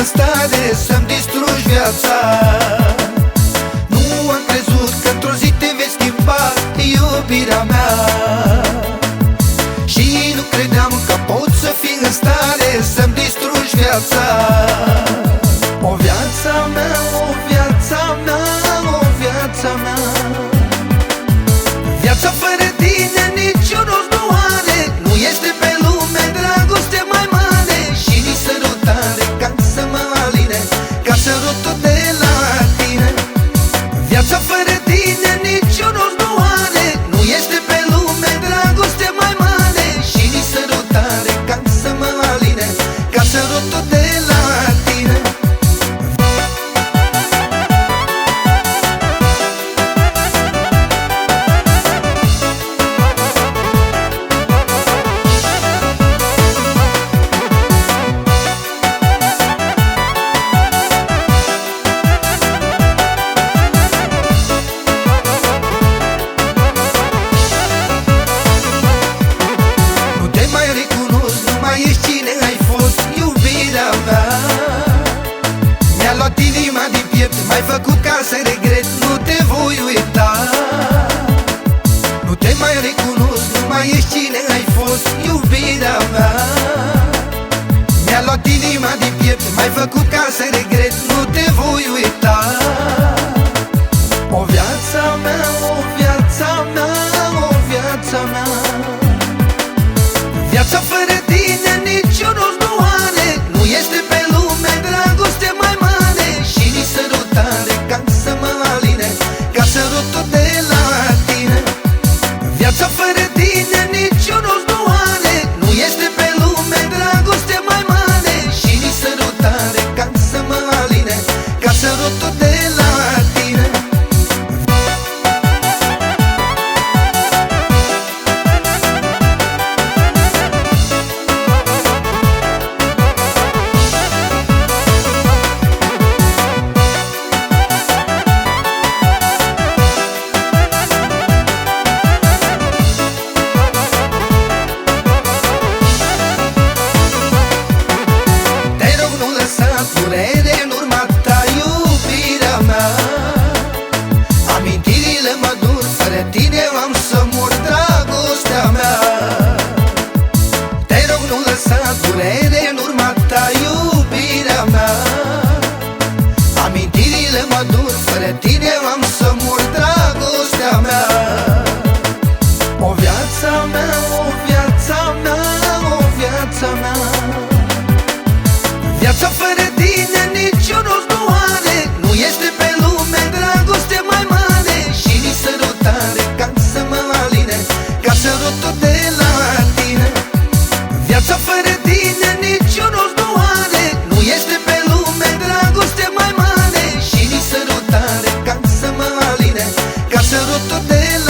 în stare să-mi distrugi viața. Nu am crezut că într-o zi te vei schimba iubirea mea. Și nu credeam că pot să fii în stare să-mi distrugi viața. O viața mea, o viața mea, o viața mea. Viața fără mai ești cine ai fost, iubirea mea. Mi-a luat inima din piept, m-ai făcut ca să regret Nu te voi uita. O viața mea, o viața mea, o viața mea. sotto della